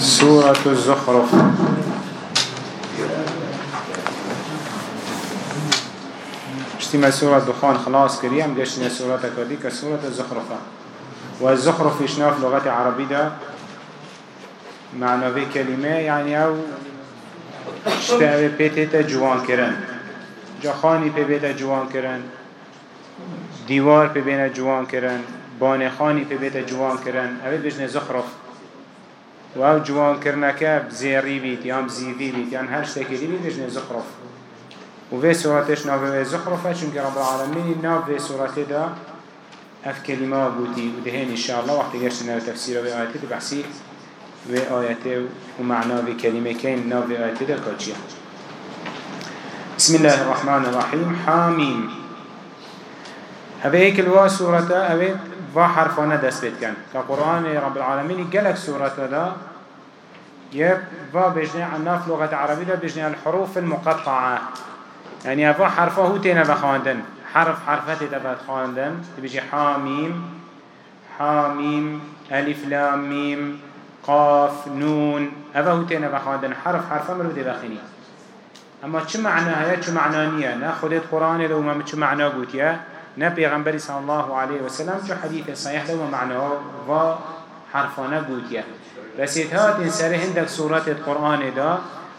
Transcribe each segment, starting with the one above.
سورة الزخرف. اشتما سورة دخان خلاص كريم قشتنا سورة كذيك سورة الزخرفة والزخرف يشناف لغة عربية ده؟ معنى في كلمة يعني أو اشتاوي بيتيتا جوان كرن. جخاني بيبيتا جوان كرن. دیوار پی بین جوان کرن. بانخانی پی بیت جوان کرن. اوه بجنه زخرف. و أو جوان کرنکه بزیری بید یا بزیوی بید یا هر شتکی بید بجنه زخرف. و في سورتش ناوه زخرفه چونك رب العالمين ناوه سورته دا اف كلمة بوتي ودهين ان شاء الله وقت قرشنا تفسير في آياته بحثي في آياته ومعنى في كلمة كين ناوه آياته دا كاتشيا بسم الله الرحمن الرحيم حاميم هذا هيك الوا سورة هذا va حرفانه دست بيت كان كقرآن رب العالمين قالك سورة دا يب va بجني عن ناف لغة عربية بجني الحروف المقطعة. يعني فا حرفه هو تينا بخواندن. حرف حرفات تبات خواندن. بيجي حاميم حاميم ألف لام ميم قاف نون. هذا هو تينا بخواندن. حرف حرفه مرو دي بخيني اما چه معنى هيا چه معنى نيا نا خودت قرآن لو ما چه معنى قوتيا نا پیغمبری صلی الله علیه وسلم جو حدیث صحیح ده و معناه و حرفانه گوتیه رسید هات این سر هندک سورت قرآن دا.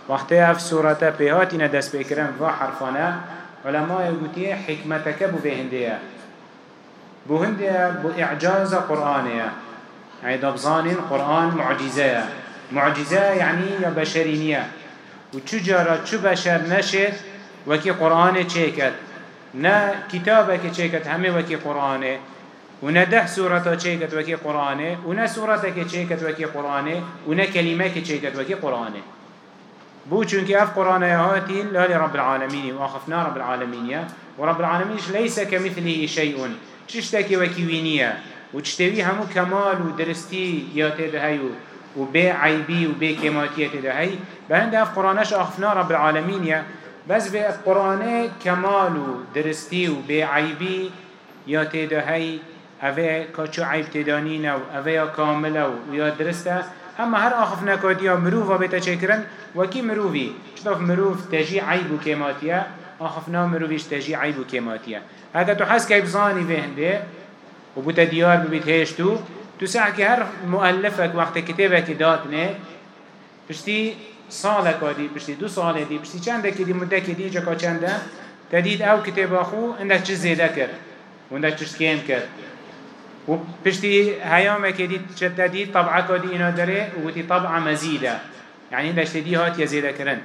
وقتی اف سورت پیهات این دست بکرن و حرفانه. علماء گوتیه حکمتک بو به هنده بو هنده بو اعجاز قرآنه يعني دبزان قرآن معجزة معجزة يعني يا بشرينية وچجارة چو بشر نشد وكي قرآن چيكت نه که چیکت همه وکی قرآنه و نه ده سورتا چیکت وکی قرآنه و نه سورتا که چیکت وکی قرآنه و نه کلمه که چیکت وکی قرآنه. بو چونك اف قرآن هاتي لا لرب العالمين واخفنا رب العالمين ورب العالمين ليس كمثله شيء تشتكي وكيوينية وتشتوي همو كمال ودرستي ياتي دهيو وبي عيبي وبي كماتية دهي بهند اف قرآنش اخفنا رب العالمين بس به قرآن کمال و درستی و به عیبی یا تیده هی اوه کچو عیب تیدانی نو اوه کامل و یا درسته اما هر آخف نکادی یا مروف و بیتا چکرن وکی مروفی چطاف مروف تجی عیب و کماتیه آخف نا مروفیش تجی عیب و کماتیه اگه تو حس که بزانی بهنده و بوتا دیار ببیت هشتو تو سعی که هر مؤلفك وقت کتابك داتنه پشتی سالك ودي بشتي دو سال دي بشتي چند که دی مده که دی جکا چنده تدید أو کتاب آخو اندک چه زیده کرد و اندک چه کم کرد. و پشتی هیامه که دی چه تدید طبعه که دی اینا داره و تی طبعه مزیده يعني اندک تدی هات یا زیده کرن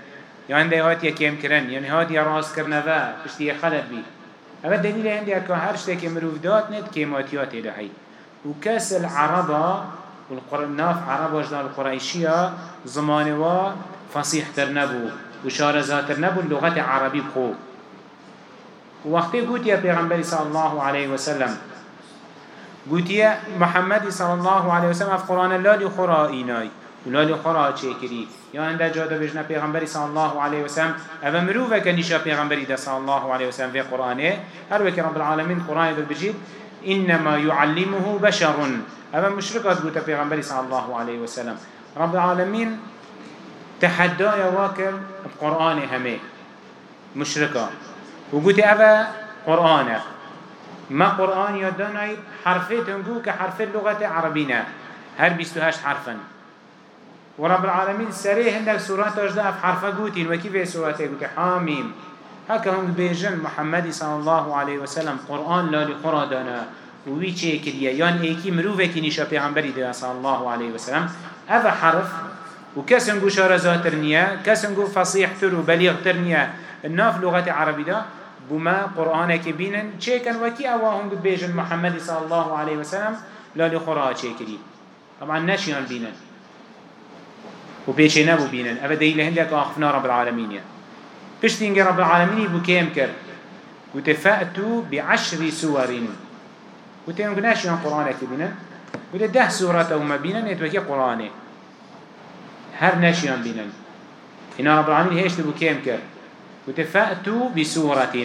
یا انده هات یا کم کرن یعنی هات یا راست کرنه و پشتی خلط بی. اما دلیل هنده که هر شته که مروف داد ند کماتیات الهی و کس العربه والناف عرب وجدان القريشية زمانوا فصيح تر نبو وشارزات تر نبو اللغة عربي بخو وقتی قلت يا پیغمبر صلى الله عليه وسلم قلت يا محمد صلى الله عليه وسلم في قرآن لا خرا إيناي ولا لخرا چكري يا عند جاده بجنا پیغمبر صلى الله عليه وسلم اما مروفه كنيشا پیغمبر صلى الله عليه وسلم في قرآنه. هر وكي رب العالمين قرآن بجيد إنما يعلمه بشر. أما مشركات قلت پیغمبر صلى الله عليه وسلم. رب العالمين تحدى واكر بقرآن همه. مشركة وقلت أبا قرآن ما قرآن يدنعي حرفات هنقول كحرف اللغة العربية هر بيستوهاش حرفا. ورب العالمين سريه هندك سورة تجده في حرفة قوتين. وكيف سورة قوتين حاميم. هكا هم بيجن محمد صلى الله عليه وسلم قرآن لا لقرى دانا. وی چه کریه یان ایکی مروفه که نیشا پیغمبری صلی الله علیه وسلم. اوه حرف و کسن گو شارزاتر نیه کسن گو فصیح الناف لغت عربی ده بما قرآن که بینن. چه کن؟ وکی اوه هم بیجن محمد صلی الله علیه وسلم؟ لالی خورا چه کری طبعا نشیان بینن. و پیچه نبو بینن. اوه دیل آخفنا رب العالمین. پشتینگ رب العالمین بو کم کرد بعشر سور. وتين قناش يان قرآن كبينا وده ده سورة وما بينا نتوكي قرآن. هر ناشيان بينا إن رب العالمين هيش تبو كيم كر وتفأتوا بسورة.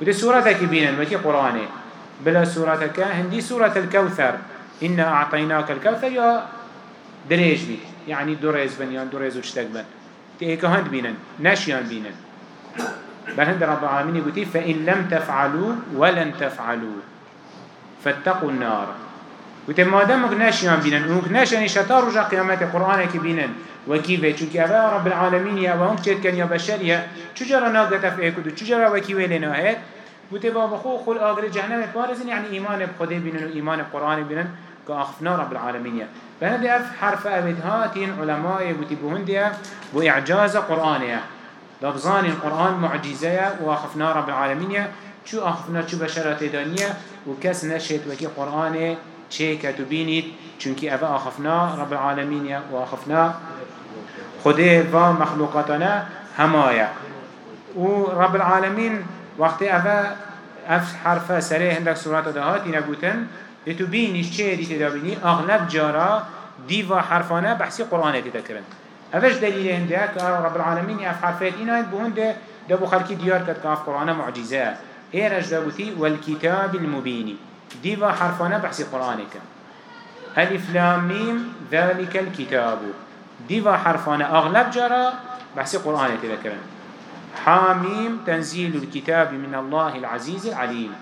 وده سورة كبينا وكي قرآن. بلا سورة كا هندي سورة الكوثر. إنا أعطيناك الكوثر يا دريج بيت يعني دو ريز بن يان دو ريز وشتك بن. تيكا هند بينن ناشيان بينن. بل هند رب العالمين يقول فإن لم تفعلوا ولن تفعلوا. فاتقوا النار. وتم ما دامك ناشيان بينن ونك ناشيان شطار رجع قيامات القرآن كبينن وكيفة؟ چونك أبا رب العالمين يا وهم تشيت كان يا بشر يا چجرا ناقة في ايكودو چجرا وكيوه لناهات وتبا بخو خل آغر جهنم بارزن يعني إيمان بخده بينن وإيمان بقرآن بينن. كأخفنا رب العالمين. يا بهند أف حرف أبد هاتين علماء بتبهن ديا وإعجاز قرآن لفظان القرآن معجزة وأخفنا رب العالمين. شو أخفنا شو بشرات دانية وكس نشهد وكي قرآن چه كتبينيت چونك أفا أخفنا رب العالمين وأخفنا خده و مخلوقاتنا همايا ورب العالمين وقت أفا أف حرف سريه هندك سورات دهاتي نبوتن لتو بينيش چه دي تدابيني أغلب جارا ديوا حرفانا بحثي قرآن تذكرن أفش دليل هندك رب العالمين أف حرفات إنا بهند دابو خلقي ديار كد كاف قرآن معجزة إيرج دابوتي والكتاب المبيني ديوا حرفانا بحثي قرآنك ألف لام ميم ذلك الكتاب ديوا حرفانا أغلب جرى بحثي قرآن تذكرن حاميم تنزيل الكتاب من الله العزيز العليم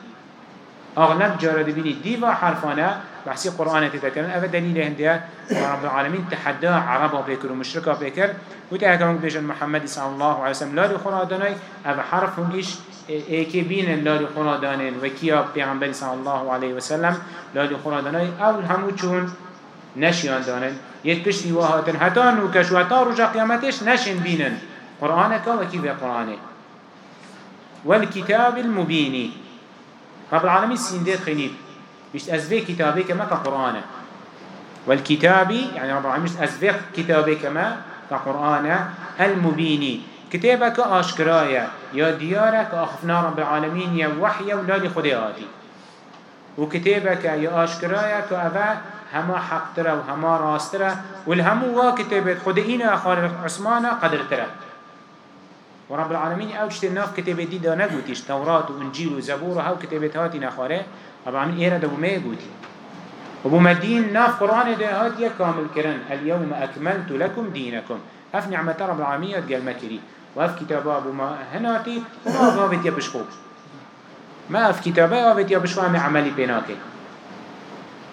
أغلب جارة دبيني ديفا حرفانا بحسي قرآن تتكلم أفا دليل هندية رب العالمين تحدى عربا بكر ومشركا بكر. وتأكلم بيجن محمد صلى الله عليه وسلم لا لخورا داني أفا حرف هنجيش ايكي بين لخورا دانين وكيا بيغنبري صلى الله عليه وسلم لا لخورا داني أو همو چون نشيان دانين يتكشتي واهاتن حتى نوكش وحتى رجا قيامتش نشن بينن قرآنك وكي بقرآنه والكتاب المبيني رب العالمين سينديت خنيب مش أزفي كتابي كما كقرآن والكتاب يعني رب العالمين مش أزفي كتابي كما كقرآن المبيني كتابك أشكرايا يا ديارك أخفنا رب العالمين يا وحي ولا لخدياتي وكتابك يا أشكرايا كأفا هما حق ترى وهما راس ترى والهمو وكتابت خدئين أخوار عثمان قدر ترى. ورب العالمين أو چت ناف كتابه دي دا نگوتيش توراة وانجيل وزبور هاو كتابت هاتي نخواره رب العالمين ايرا دبو ما يگوتي وبو مدين ناف قرآن ده هات كامل كرن اليوم أكملت لكم دينكم اف نعمة رب العالمين قال مكري واف كتابه ابو ما هناتي وما افابت يبشخو ما اف كتابه افابت يبشخو عمي عملي بيناكي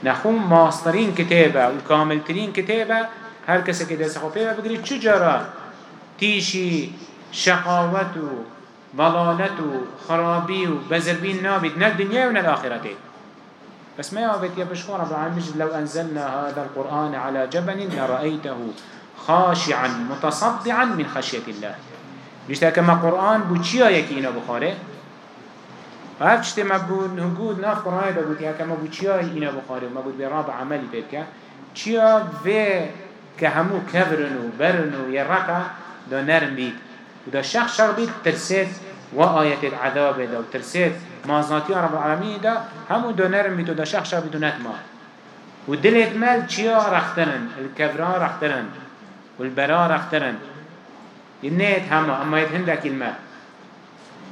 نخوم ماسترين كتابه وكاملترين كتابه هر کسی که دست خوبه بگیرید تیشی شقاوت و ضلالت و خرابی و بزربين نابد نه الدنيا و نه الآخرته بس ما يعبد يا بشخور رب العالمين لو أنزلنا هذا القرآن على جبل لرأيته خاشعا متصدعا من خشية الله. بيشتا كما قرآن بو چيا يكينا بخاره هف چت ما بو نهجود ناف قرآن دا بود يا كما بو چيا يكينا بخاره ما بود براب عملي بيبكا چيا في كهمو كبرنو برنو يرقا دا نرم بيت وده شخص شر ترسيت وآية العذاب ده وترسيت مازناتي رب العالمين ده همو دو نرم بيت وده شخص شر بيت ونتما ودلت مال چيا رخترن الكبران رخترن والبراء رخترن النيت هما أما يتهندك الماء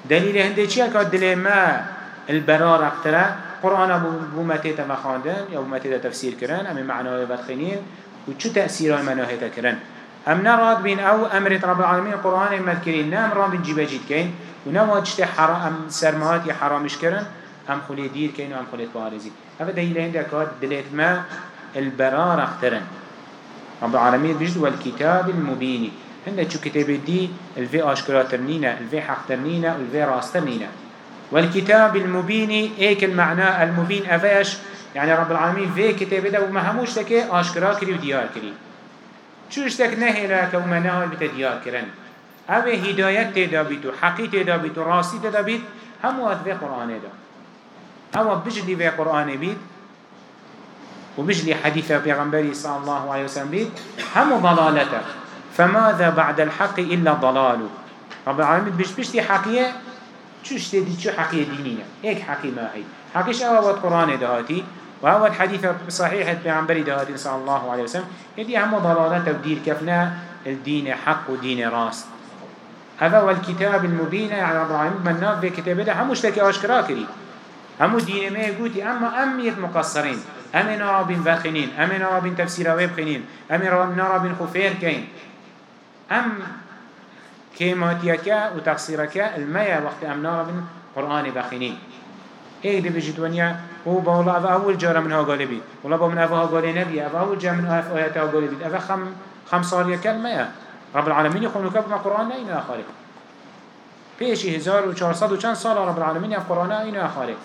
دليل هندي چيا؟ كاد دلي ما البراء رخترن قرآن ابو متيتا مخاندن يا أبو متيتا تفسير كرن أمي معناه بدخنين وشو تأثيره مناهيتا كرن؟ أم نراد بين أو امرت رب العالمين القرآن المذكرين؟ نام رام بن جيبا جيد كين. ونما جت حرام أم سرمات حرامش كرن أم خلي دير كين أم خلي بارزي. هذا دليل عندك دليت ما البرار اخترن. رب العالمين بجد والكتاب المبين. عندك شو كتاب دي الفي اشكراترنينا الفي حقترنينا الفي راسترنينا والكتاب المبين إيك المعنى المبين أفاش؟ يعني رب العالمين في كتاب ده وما هموش تكي اشكرا كري وديار كري. شو اشتك نهلا كوما نهل بتديار كرن أو هدايت تدا بيتو حقي تدا بيتو راسي تدا بيت همو في قرآن دا أو بجلي في قرآن بيت وبجلي حديث پیغمبري صلى الله عليه وسلم بيت همو ضلالته فماذا بعد الحق إلا ضلال رب العالمين بيش بيشتي حقية شو اشتدي شو حقية هيك حقي ما هي حقيش اوه قرآن دهاتي وهو الحديث صحيح بعنبري دهاتين صلى الله عليه وسلم. يدي هم ضلالات ودير كفنا الدين حق ودين راس. هذا هو الكتاب المبين على رب من ناف في كتابه ده هم مشتكي أشكرا كري همو دين ما يقولي أما أم يت مقصرين أم نرابين فاخنين أم نرابين تفسير ويبخنين أم نرابين خفير كين. أم كيماتيك وتقصيرك المية وقت أم نرابين قرآن بخنين. إيه دي بجد ونيا هو باولا أفا أول جارة منها قالبي ولا با من أفا قالي نبي أفا أول جارة من أفا آياتها قالبي أفا خم خم صار كلمة رب العالمين يخونوا كبما قرآن لا إنا خالق بيشي هزار و چهارصد و چند رب العالمين يف قرآن إنا خالق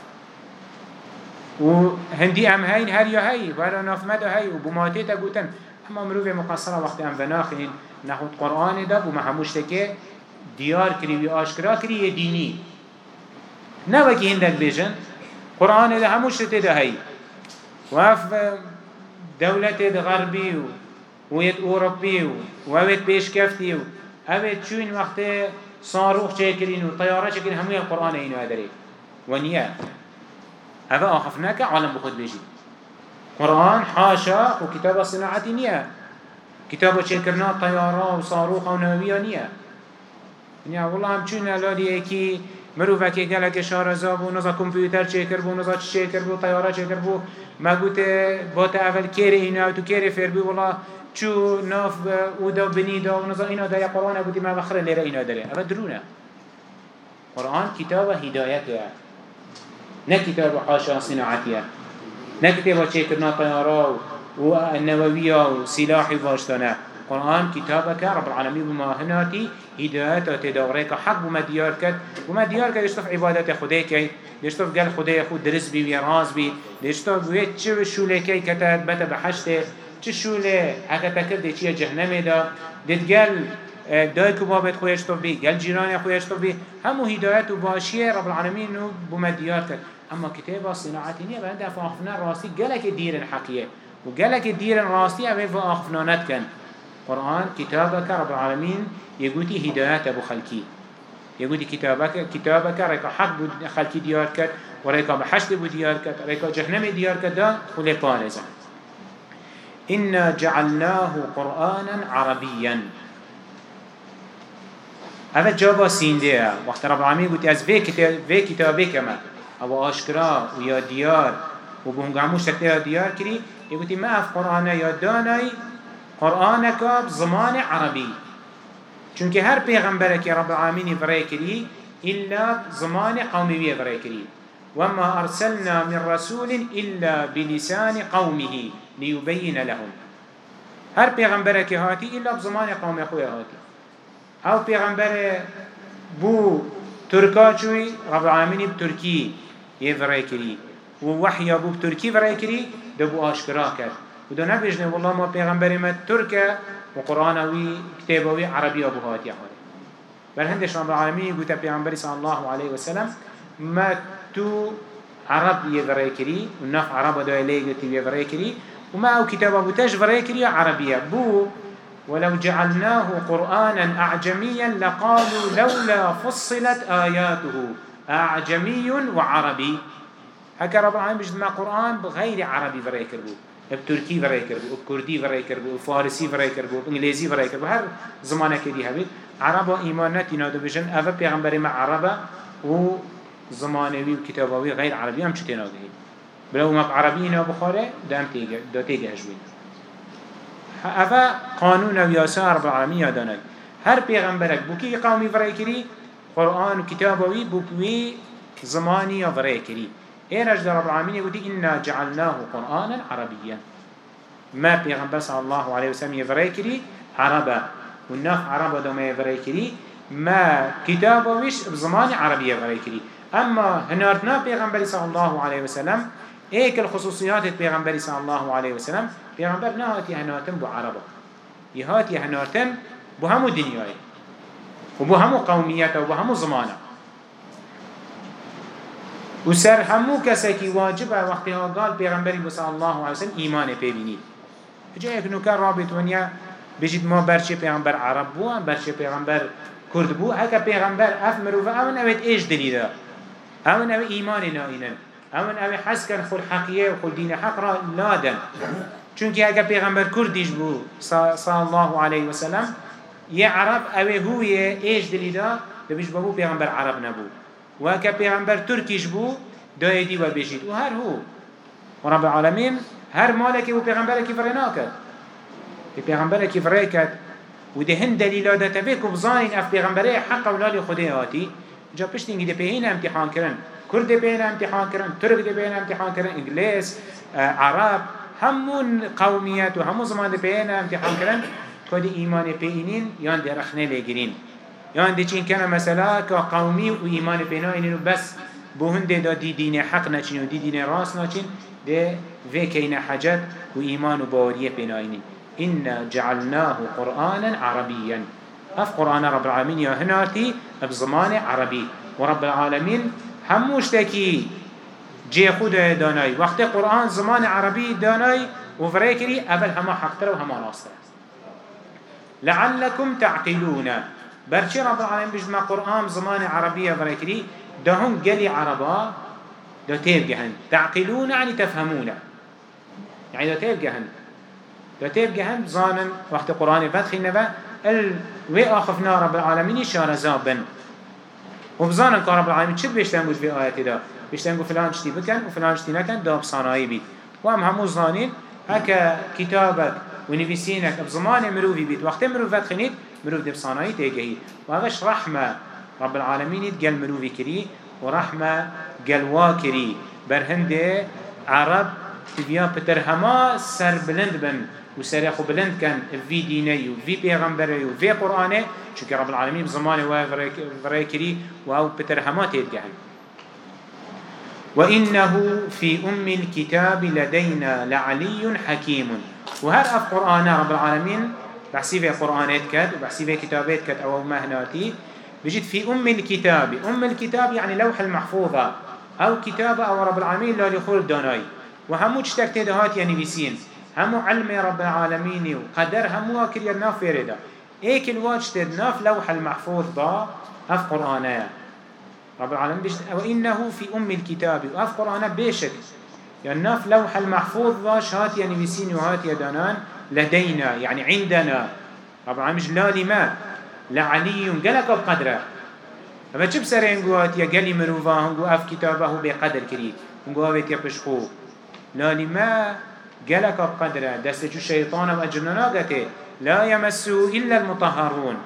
و هندي ام هين هر يا هي ولا نفمد هي و بماتي تقولن اما مروف مقصرة وقت ام بناخين ناخد قرآن ده وما هموش تكي ديار كري و آشكرا كري ديني نوكي هندك بيجن قرآن ده هموش تده هي وف دولة غربي و ويت أوروبي و ويت بيش كفتي و اوت شوين وقت صاروخ چكرين و طيارة چكرين همو القرآن اينو ادري ونيا. هذا آخفناك عالم بخود بيجي. قرآن حاشا وكتاب صناعتي نيا. كتاب چكرنا طيارة وصاروخ ونووية نيا. نيا والله هم چون الالي ايكي مروفه که گلک شارزا بو نزا کمپیوتر چیکر بو نزا چیکر بو طیاره چیکر بو. مگوت بات اول کیر اینا تو کیر فر بو والله چو ناف اودا بنیدا و نزا اینا داره قرآن بودی ما بخره لیره اینا داره اما درونه. قرآن کتاب هدایته نه کتاب حاشا صناعتیه نه کتاب چیکرنا طیاره و النوویه و سلاحی واشتانه قرآن كتابك رب العالمين بما هناتي هدايات تدوريك حق بما ديار كد بما ديار كد يشتف عبادات خديك يشتف قال خدي خود درس بي ويراز بي؟ يشتف ويت چه شولكي كتاد بتا بحشته چه شوله حقا تكر دي چيه جهنم دا؟ ديت قال دای که بابت خویش تو بی گل جیران خویش تو بی همو هدایت و باشیه رب العالمین رو بمدیار کرد اما کتاب صناعتی نیه بلند افاقفنا راستی گلک دیر حقیه و گلک دیر راستی اوه فاقفنا ندکن قرآن كتابك رب العالمين يقولي هدايات أبو خلقي يقولي كتابك كتابك ريكا حق خلقي ديار كت وريكا بحشت بو ديار كت جهنم ديار كت دا خلي بارزا إنا جعلناه قرآنا عربيا. هذا جابا سينديا. وقت رب العالمين قلت از في كتابك ما أو آشكرا ويا ديار. وبهنقعموش تكتير ديار كري. يقول ما أف قرآن يا داناي قرآنك بزمان عربي. چونك هر پیغمبرك رب العالمين فرأي كري إلا زمان قومي فرأي كري وما أرسلنا من رسول إلا بلسان قومه ليبين لهم. هر پیغمبرك هاتي إلا بزمان قوم أخويا هاتي أو پیغمبر بو تركا شوي رب العالمين بتركي يفرأي كري ووحي بو بتركي فرأي كري دبو آشكرا كرد وده نبيجنه والله ما پیغمبر ما تركه وقرآن وي كتابوي عربي أبو هاتي حالي بل هندش رب العالمين قلت پیغمبر صلى الله عليه وسلم ما تو عرب يفرأي كري ونف عرب دا إليه قلت يفرأي كري وما أو كتاب أبو تاج فرأي كري عربية بو ولو جعلناه قرآنا أعجميا لقالوا لولا فصلت آياته. أعجمي وعربي هكا رب العالمين بجد قرآن بغير عربي فرأي كربو بتركي فرای کرد و کردی فرای کرد و فارسی فرای کرد و انگلیسی فرای کرد و هر زمانه که دی هبید عرب ایمان نتینا دو بجن اوه پیغمبر ما عربه و زمانوی و کتابوی غیر عربی هم چطور ناگهید بلو ما عربی اینا بخاره دا تیگه هجوید اوه قانون و یاسا رب العالمین یادانک هر پیغمبرک بوکی قومی فرای کری قرآن و کتابوی بوکی زمانی یا فرای کری إيرج در رب العالمين يقول إنا جعلناه قرآنا عربيا. ما بيغمبر صلى الله عليه وسلم يفريكري عربا والناف عربا دوما يفريكري ما كتابه ويش بزمان عربي يفريكري أما هنارتنا بيغمبر صلى الله عليه وسلم إيك الخصوصيات بيغمبر صلى الله عليه وسلم بيغمبر نهاتي هنارتن بو عربا يهاتي هنارتن بو همو دنياي وبو همو قوميته وبو همو زمانة. و سر همو کسی که واجبه وقتی ها قال پیغمبری بس الله علیه وسلم ایمان پیبینید جا یک نوکر رابط ونیا بجید ما برچه پیغمبر عرب بو برچه پیغمبر کرد بو. هکا پیغمبر اف مروفه اون اوید ایش دلیده اون اوید ایمان نائینن اون اوید حس کن خل حقیه و خل دین حق را لادن چونکه اگه پیغمبر کردیش بو صلی الله علیه وسلم یه عرب اوه هویه ایش دلیده دبیش بابو پیغمبر عرب نبود. و که پیغمبر ترکیش بو دای دی و بجید و هر هو. و رب العالمین هر مالکی و پیغمبرکی فرنا کرد پیغمبرکی فرای کرد و ده هن دلیل ده تفیک و بزانین اف پیغمبره حق أولاد خدا آتی جا پشت اینگی ده پیهین امتحان کرن. کرد بین امتحان کرن. ترک ده بین امتحان کرن. انگلیس عرب همون قومیت و همون زمان ده بین امتحان کرن. کد ایمان پیینین یان ده رخنه یان ده چین کنه مثلا که قومی و ایمان پینا اینو بس بهند دا دی دین حق نچین و دی دین راست نچین ده في كين حجت وإيمان باورية بنايني إنا جعلناه قرآنا عربيا أف قرآن رب العالمين يا هناتي بزمان عربي ورب العالمين هموش تكي جي خود داناي وقت قرآن زمان عربي داناي وفريكري أبل هما حقتر وهما ناصر لعلكم تعقلون. برشي رب العالمين بجمع قرآن زمان عربية فريكري دهون قلي عربا ده تيبقى تعقلون يعني تفهمون يعني ده هن ده تيبقى هن ظانن وقت قرآن فتخي نبا وي آخفنا رب العالمين شار زابن. وبظانن كان رب العالمين چه بيشتن بود في آياتي ده بيشتن قو فلان شتي بكن وفلان شتي نكن داب صانعي بيت وهم همو ظانين هكا كتابك ونفسينك بزمان مروفي بيت وقت مروف فتخنيت مروف دب صانعي تيجهي وهذاش رحمة رب العالمين قال مروفي كري ورحمة قلوا كري برهنده عرب تبيان بتر هما سر بلند بن وسر خو بلند كان في ديني وفي پیغمبري وفي قرآنه چونك رب العالمين بزمان وفري كري وهو بتر هما تيدقهن وإنه في أم الكتاب لدينا لعلي حكيم. وهر أف قرآن رب العالمين بحسي في قرآنات كد وبحسي في كتابات كد أو مهناتي بجد في أم الكتاب أم الكتاب يعني لوح المحفوظة أو كتاب أو رب العالمين لا يخول داناي وهمو تشتك تدهات يعني بيسين همو علم رب العالمين وقدر همو أكل يناف فردا ايك الواج تدناف لوح المحفوظ ضا أف قرآنية رب العالمين بجد وإنه في أم الكتاب وأف قرآن بيشك يناف لوح المحفوظ ضا شهات يعني بيسين وهات يدانان لدينا يعني عندنا. رب العالمين لا لما لعلي قلق بقدره. أما چه بسره انگوات یا گلی مروفا هنگو أف کتابه بقدر کرید هنگو آویت یا پشخو لالی ما. قلق بقدره. دست چو شیطان و اجنانا گته لا يمسو إلا المطهرون.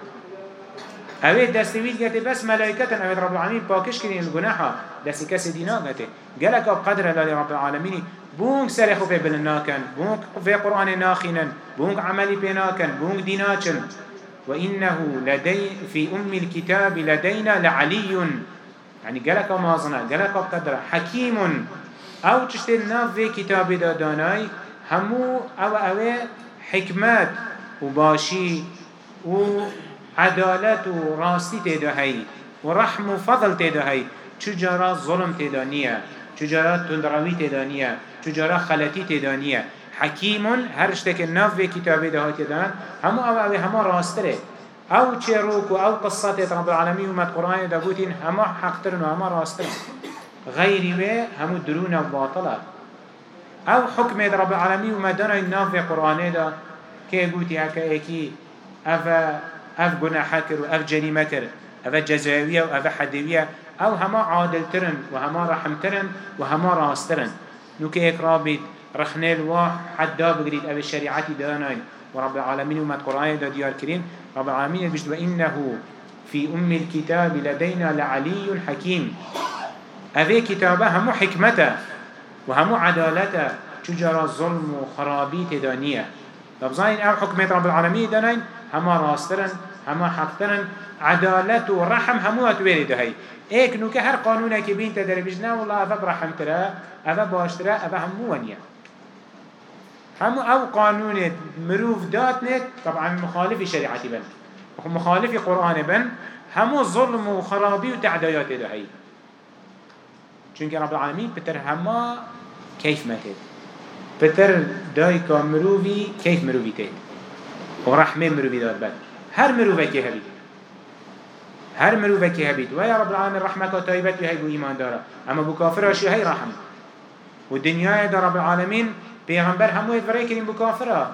اوه دستويد قته بس ملائكة. اوه رب العالمين باكش كرين الجناحة دست كس دينا قته قلق بقدر لالي رب العالمين بونك سرخو في بلناكن بونك في قرآن ناخنا بونك عملي بيناكن بونك ديناكن وإنه لدي في أم الكتاب لدينا لعلي يعني قالك مازنا قالك قدر حكيم أو تشتل ناف في كتاب داناي همو أو أو حكمات وباشي وعدالة وراستي تدهي ورحم وفضل تدهي چجارا ظلم تدانية چجارا تندروي تدانية چجارا خلطي تدانية. حكيم هر اشتك الناف في كتابه ده هات يدان همو أو أو همو راستره آو چروك آو قصات رب العالمين ومد قرآن ده قوتين همو حقترن وهمو راسترن غير و همو درون وباطلة آو حكم رب العالمين ومدنا الناف في قرآن ده كي قوتي هكا ايكي افا اف گناح كر واف جريمة كر افا جزاوية واف حدوية أو هما عادل ترن وهما رحم ترن وهما راسترن نوكي اك رابط رخنال و حدا بقريد أبي الشريعة داناي. ورب العالمين وما القرآن دا ديار كريم. رب العالمين بجد وإنه في أم الكتاب لدينا لعلي حكيم. أبي كتابة همو حكمته وهمو عدالته تجرى الظلم وخرابي تدانية لبزاين أو حكمة رب العالمين داناين هما راسترن هما حقترن عدالة ورحم همو أتويري دهي ايك نوكي هر قانونه كي بين تدري بجنا والله أفا برحم ترى أفا باشترى أفا همو ونيا هم أو قانون مروف دات نت طبعا مخالف شريعتي بن. مخالف قرآن بن همو ظلم وخرابي وتعدايات ده هي چونك رب العالمين بتر هما كيف ماتت بتر دايكا مروفي كيف مروفي تيت ورحمة مروفي دات بن هر مروفة كي هبيت هر مروفة كي هبيت ويا رب العالمين رحمة طيبت وهي بو إيمان دارا أما بو كافر أشي هي رحمة والدنيا دا رب العالمين پیغمبر همو ادوره کریم بو کافره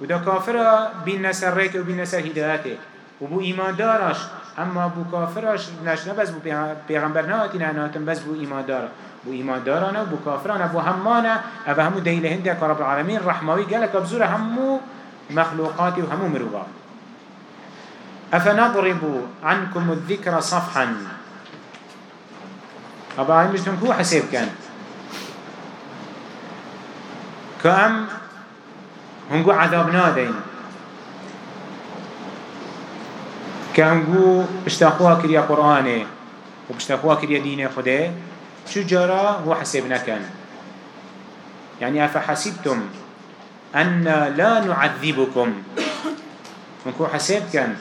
و دا کافره نسر ریک و بین نسر هدایته و بو ایمان دارش اما بو کافرش نش بس بو پیغمبر نهاتی نه بس بو ایمان داره. بو إيمان دارانا بو كافرانا بو همانا أبا همو دهيل هندك رب العالمين رحموي قالك أبزور همو مخلوقاتي وهمو مروبا أفنضرب عنكم الذكر صفحا؟ أبا عين مجتم كو حسيب كان؟ كأم هنقو عذاب نادين. كهنقو بشتاقوها كريا قرآنه وبشتاقوها كريا دين خده شو جرى هو حسيبنا كان يعني أفحسبتم أن لا نعذبكم. هنقو حسيب كان؟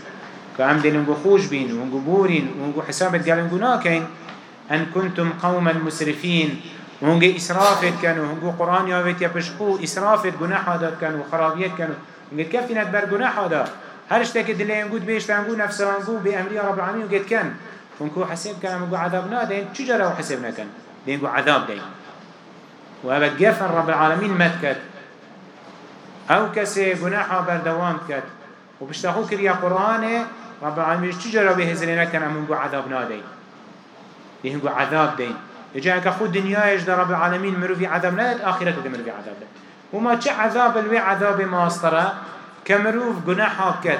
كأم دلنقو خوش بين ونقو بورين ونقو حسابت قالنقو ناكين أن كنتم قوما مسرفين وهنجي إسرافت كانوا هنجو قرآن يابت يبشقو إسرافت جناح هذا كانوا خرابيات كانوا هنجي كيف نتبر جناح هذا هر اشتكي دلي ينقود بيش تنقود نفس رنقود بأمري رب العالمين وقت كان هنجو حسب كان هنجو عذابنا دين شو جرى وحسبنا كان دين عذاب دين وهذا جفن رب العالمين متكت أو كسي جناحه بردوام كت وبشتاخو كريا قرآن رب العالمين شو جرى بهزلنا كان هنجو عذابنا دين دين عذاب دين يجي هكا خود دنيايش در رب العالمين مروفي عذاب نهد آخرته ده مروفي عذاب ده وما چه عذاب الوي عذاب ماستره كمروف جناحا كت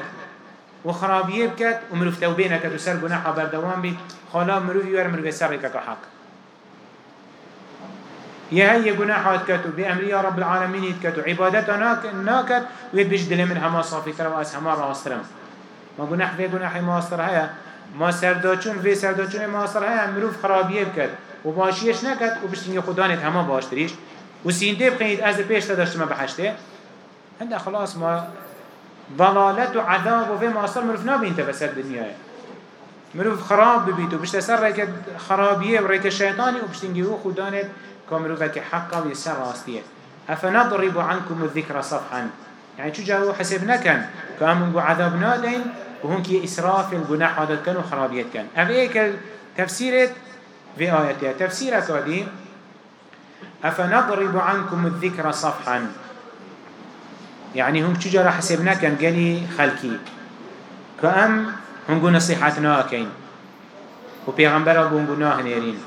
وخرابيه بكت ومروف توبينه كت وسر جناحا بردوان بيت خلا مروفي ور مروفي سر كت حق. يا هي جناحات كت بأمر رب العالمين كت وعبادتنا ناكت ويبش دل من هما صافي ترى هما راسترم ما جناح في جناح ماستر هيا ما سرداچون في سرداچون ماستر هيا مروف خرابيه بكت و باشیش نکد و بشتینی خدانت همه باشتریش. و سینده بخینید از پیش تداشت ما بحشته هنده خلاص ما ضلالت و عذاب و في ماصر مروف نابین تبسر دنیای. مروف خراب ببیت و بشت سر ریک خرابیه و ریک شیطانی و بشتینگی و خدانت كمروفة كحقا ويسر راستيه أفنضرب عنكم الذكر صفحا. يعني شو جاءوا حسبنا كان كامن عذاب نادين وهم كي إسراف الجناح هذا كان وخرابيات كان. أبيك تفسيرت في آياتها تفسير كادي أفنضرب عنكم الذكر صفحا؟ يعني هم تجارة حسبنا كان قالي خلقي. كأم هم نصيحتنا كين وبيغمبر بونغو ناه نيرين.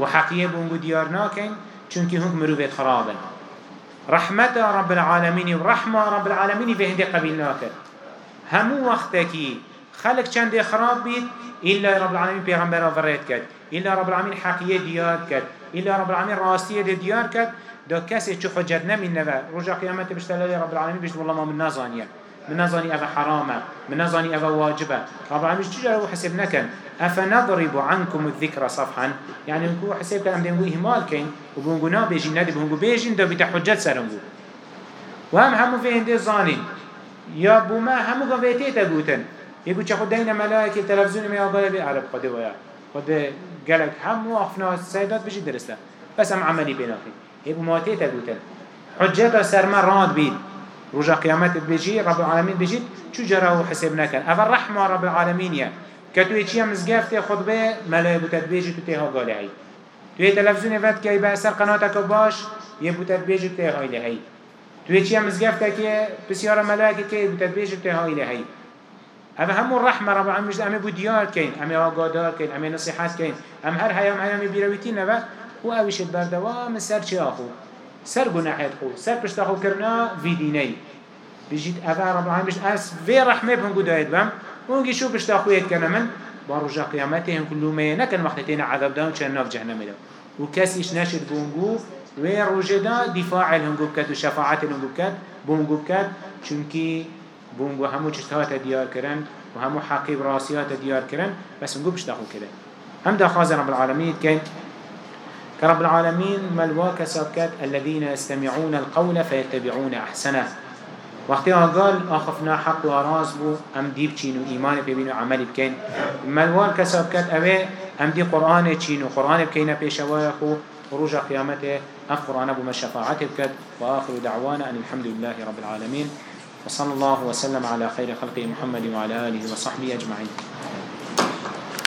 وحقية بونغو ديارنا كين چونكي هم مروفيت خرابا. رحمة رب العالمين ورحمة رب العالمين في هندي قبيلنا كر همو وقتكي خلق چند خراب بيت إلا رب العالمين بيغمبر فريت كد إلا رب العالمين حقية ديار كد إلا رب العالمين راستية ديار كد دا كسي چو حجتنا من نبا رجع قيامت بشتلالي رب العالمين بشت والله ما من نظانية من نظاني أفا حرامة من نظاني أفا واجبة رب العالمين چجا حسب نكن أفنضرب عنكم الذكر صفحا؟ يعني نكو حسب كان أمدين إهمال كين وبونغو نا بيجين ندي بونغو بيجين دا بيتا حجت سرنغو وهم همو في هندي زانين يا بوما همو في تيتا قوتن يقول چه خود دين ملائكة تلفزيون ما يقول بي عرب قد ويا خود قالك هم وقفنا السيدات بجي درسته. بس هم عملي بيناخي يقول ما تيتا قوتن حجتا سرما راد بيد رجع قيامت بيجي رب العالمين بيجي شو جراه حسابنا كان أفر رحمة رب العالمين يا كتو يشيا مزقافته خطبه ملائكة بيجي تتيها قالي هاي توی تلفزیون فت که به اثر قناتك باش یه بوتت بیجی هایله هی. توی چی مزگفت که بسیار ملاک که بوتت بیجی ته هایله هی اما همون رحمة رب العالمين أما بوديار كين أما آقادار كين أما نصيحات كين أما هر هيام هيام بيرويتين نبا هو أويش البردوام سر چه آخو سر گناحات خو سر پشتاخو کرنا في ديني بيجيت أفا رب بيجيت أس في رحمة بهم قدايت بهم ونجي شو پشتاخو يتكنا من؟ بارجا قيامتهم كل ما نكن وقتتين عذاب دان چن ناف جهنم دا وكسيش ناشد بونجو وروجدا دفاع الهنجو بكت وشفاعة الهنجو بكت بونجو بكت چونكي بونگو همو چشتهات دیار کرن و همو حقیب راسیات دیار کرن بس نقول بشتاقو كده هم دا خازن رب العالمين كان كرب العالمين ملواك سابكات الذين يستمعون القول فيتبعون أحسنه. وقتها قال آخفنا حق وراز بو ام ديب چين و ايمان ببين و عمل بكين ملوان كسابكات اوه ام دي قرآن چين و قرآن بكين بيشوايا خو ورجع قيامته اف قرآن بو مشفاعته بكت وآخر دعوانا أن الحمد لله رب العالمين وصلى الله وسلم على خير خلقه محمد وعلى آله وصحبه أجمعين.